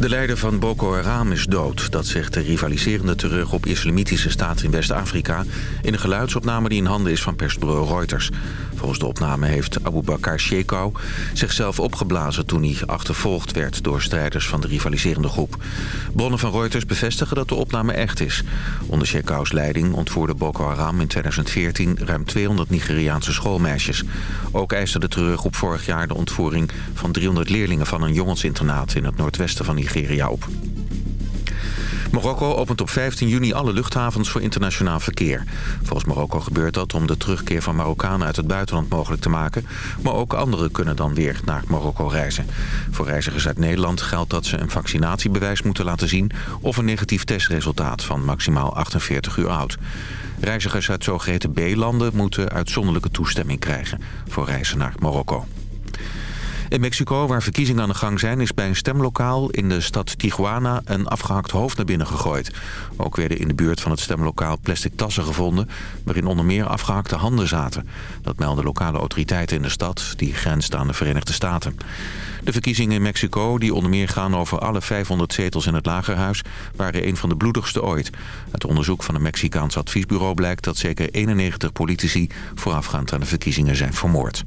De leider van Boko Haram is dood. Dat zegt de rivaliserende terug op islamitische staat in West-Afrika... in een geluidsopname die in handen is van persbureau Reuters. Volgens de opname heeft Abu Bakr Shekau zichzelf opgeblazen... toen hij achtervolgd werd door strijders van de rivaliserende groep. Bronnen van Reuters bevestigen dat de opname echt is. Onder Shekau's leiding ontvoerde Boko Haram in 2014... ruim 200 Nigeriaanse schoolmeisjes. Ook eiste de terreurgroep vorig jaar de ontvoering van 300 leerlingen... van een jongensinternaat in het noordwesten van Nigeria op. Marokko opent op 15 juni alle luchthavens voor internationaal verkeer. Volgens Marokko gebeurt dat om de terugkeer van Marokkanen uit het buitenland mogelijk te maken. Maar ook anderen kunnen dan weer naar Marokko reizen. Voor reizigers uit Nederland geldt dat ze een vaccinatiebewijs moeten laten zien... of een negatief testresultaat van maximaal 48 uur oud. Reizigers uit zogeheten B-landen moeten uitzonderlijke toestemming krijgen... voor reizen naar Marokko. In Mexico, waar verkiezingen aan de gang zijn... is bij een stemlokaal in de stad Tijuana een afgehakt hoofd naar binnen gegooid. Ook werden in de buurt van het stemlokaal plastic tassen gevonden... waarin onder meer afgehakte handen zaten. Dat melden lokale autoriteiten in de stad, die grenst aan de Verenigde Staten. De verkiezingen in Mexico, die onder meer gaan over alle 500 zetels in het lagerhuis... waren een van de bloedigste ooit. Het onderzoek van een Mexicaans adviesbureau blijkt dat zeker 91 politici... voorafgaand aan de verkiezingen zijn vermoord.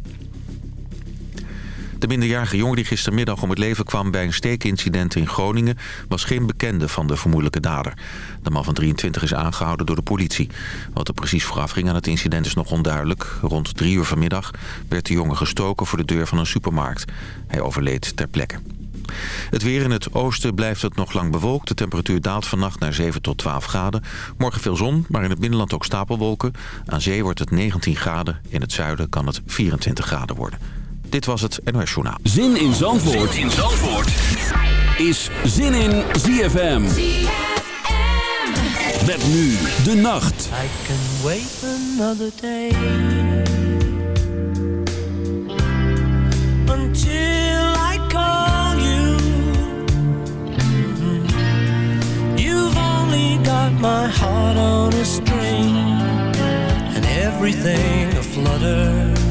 De minderjarige jongen die gistermiddag om het leven kwam bij een steekincident in Groningen... was geen bekende van de vermoedelijke dader. De man van 23 is aangehouden door de politie. Wat er precies vooraf ging aan het incident is nog onduidelijk. Rond drie uur vanmiddag werd de jongen gestoken voor de deur van een supermarkt. Hij overleed ter plekke. Het weer in het oosten blijft het nog lang bewolkt. De temperatuur daalt vannacht naar 7 tot 12 graden. Morgen veel zon, maar in het binnenland ook stapelwolken. Aan zee wordt het 19 graden. In het zuiden kan het 24 graden worden. Dit was het NOS Journaal. Zin in Zandvoort, zin in Zandvoort. is Zin in ZFM. ZFM. Met nu de nacht. I can wait another day. Until I call you. You've only got my heart on a string. And everything a flutter.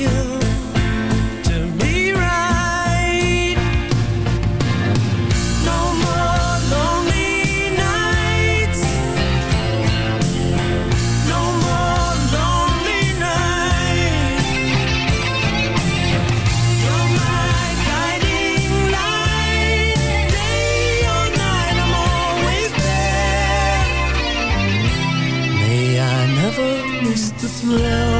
Love.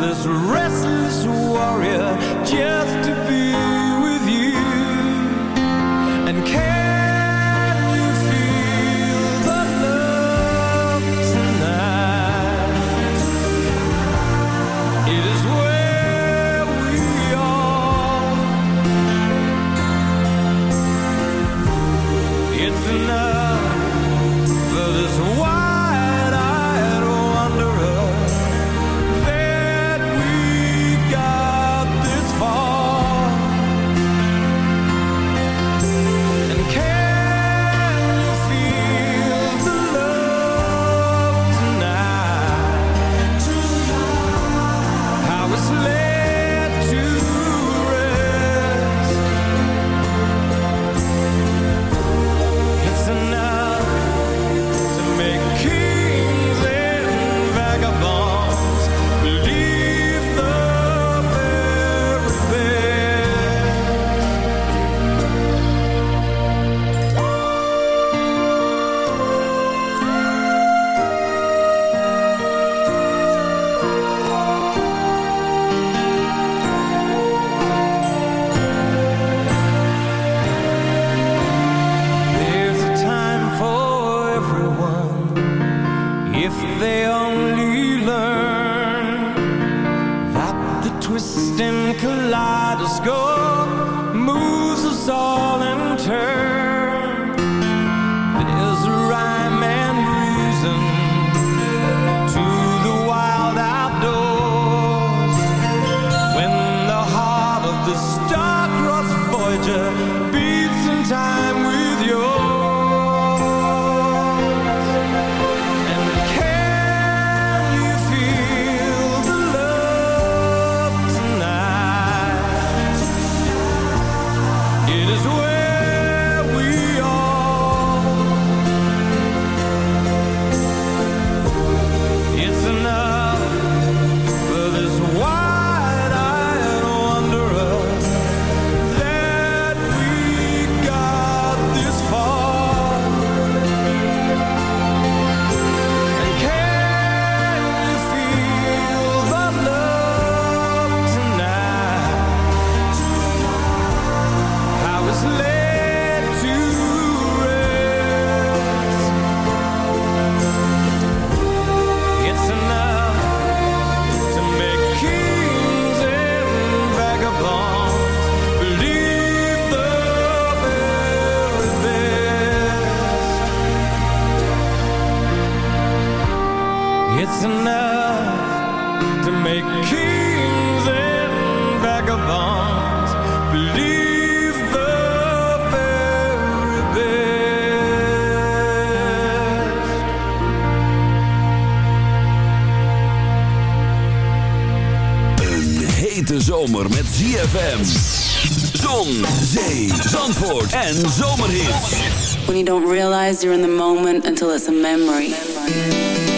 this rest kaleidoscope moves us all in turn. En zomerhits. When you don't realize you're in the moment until it's a memory.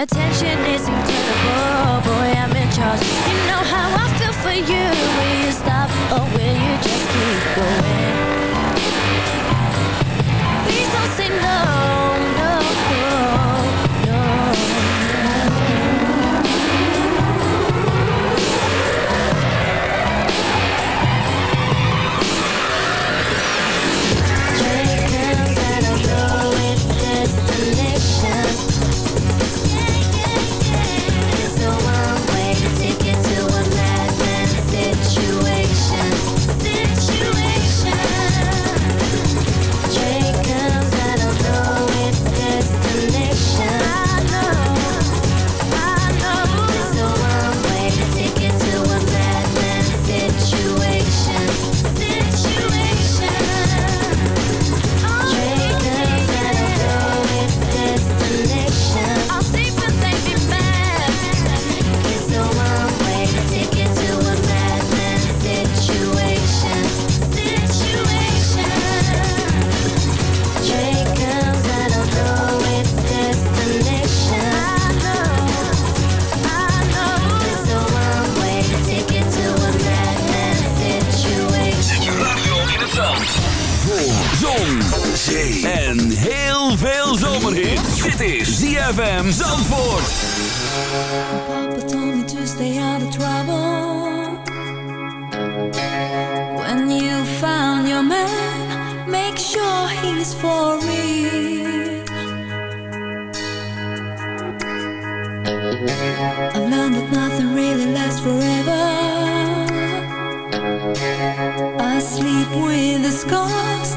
Attention is incredible. Boy, I'm in charge. You know how I feel for you ZFM Zandvoort. Papa told me to stay out of trouble. When you found your man, make sure he's for. I've learned that nothing really lasts forever. I sleep with the scars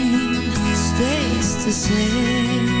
the same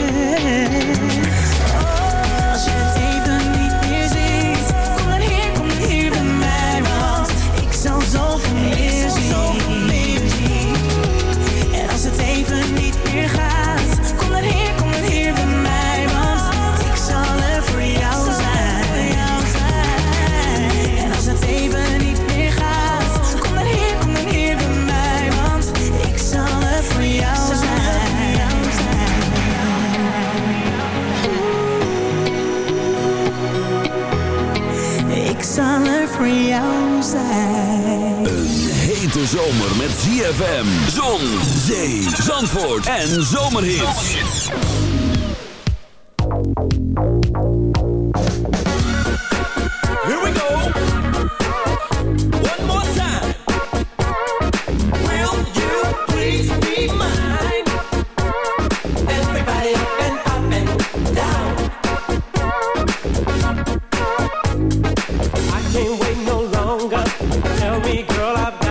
Zomer met ZFM, zon, zee, zandvoort en zomerhits. Here we go. One more time. Will you please be mine? Everybody up and up and down. I can't wait no longer. Tell me, girl, I've got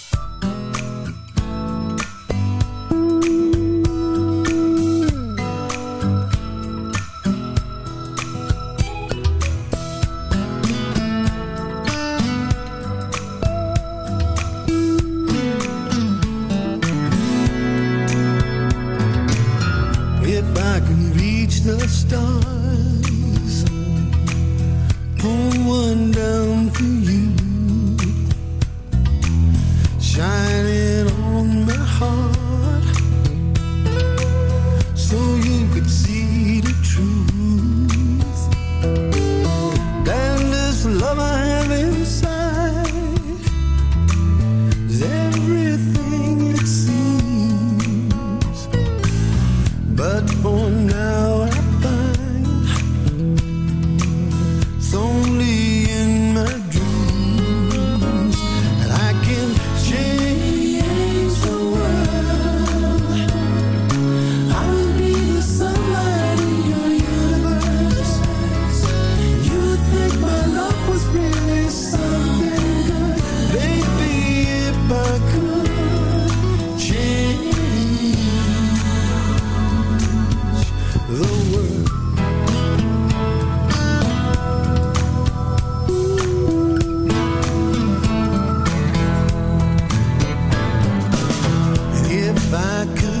I could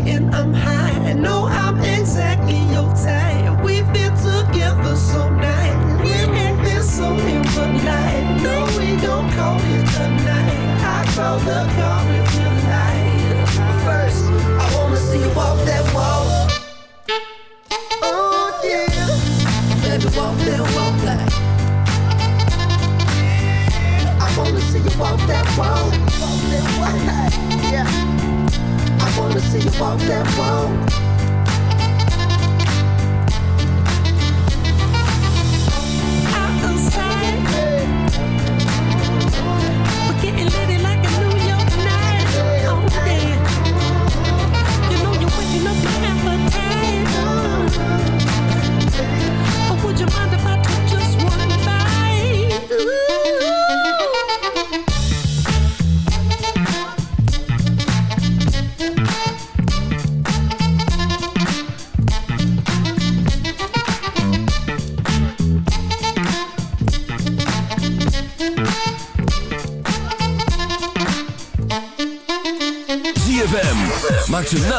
and I'm high. I'm exactly your type. We together so. We ain't been so in. No, we don't call it. I call the. de volta é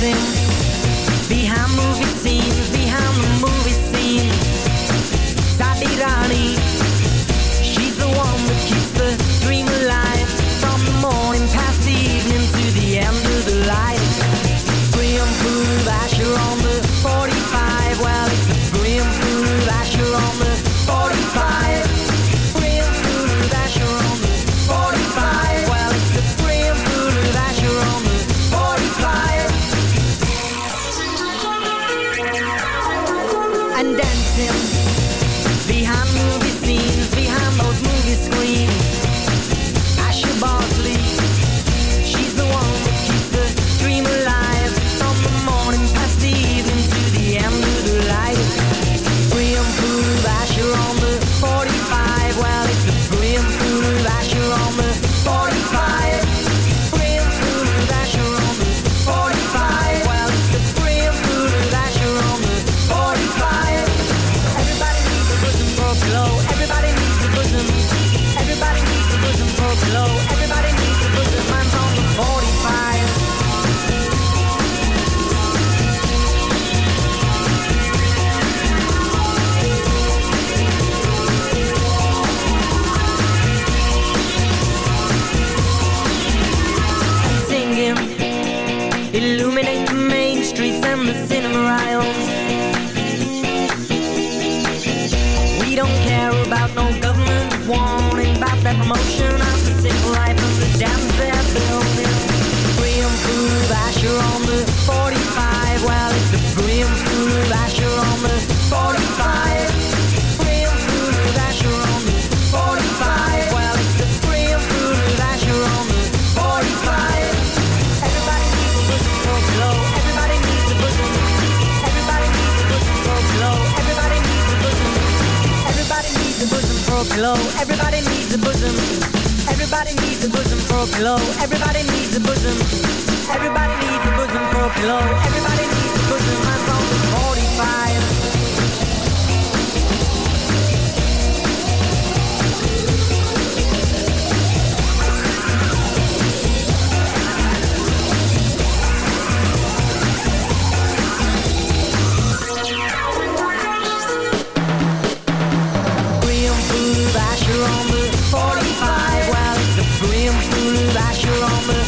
nothing. Pillow. Everybody needs a bosom. Everybody needs a bosom for a pillow. Everybody needs a bosom. Everybody needs a bosom for a pillow. Everybody needs a bosom. Mine's on the 45. flash around me